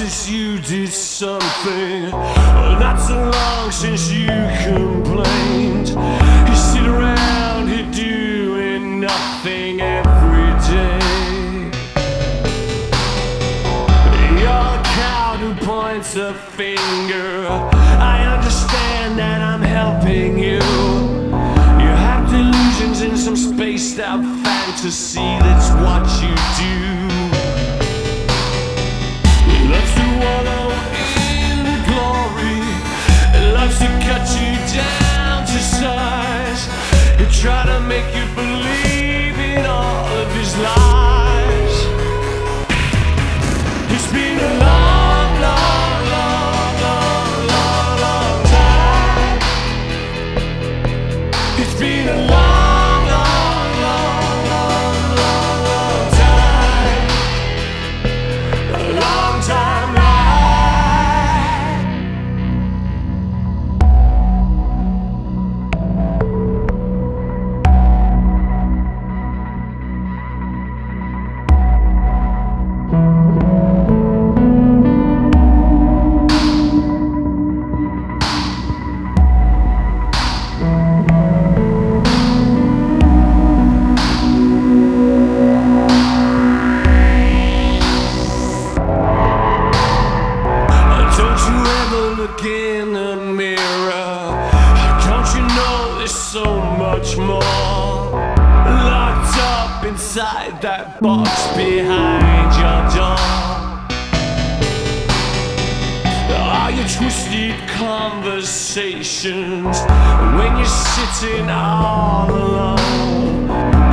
you did something. Not so long since you complained. You sit around here doing nothing every day. You're a coward who points a finger. I understand that I'm helping you. You have delusions in some spaced out fantasy, that's what you do. Wallow in glory. It loves to cut you down to size. It try to make you believe in all of his lies. It's been a long, long, long, long, long, long time. It's been a ever look in the mirror? Don't you know there's so much more locked up inside that box behind your door? Are your twisted conversations when you're sitting all alone?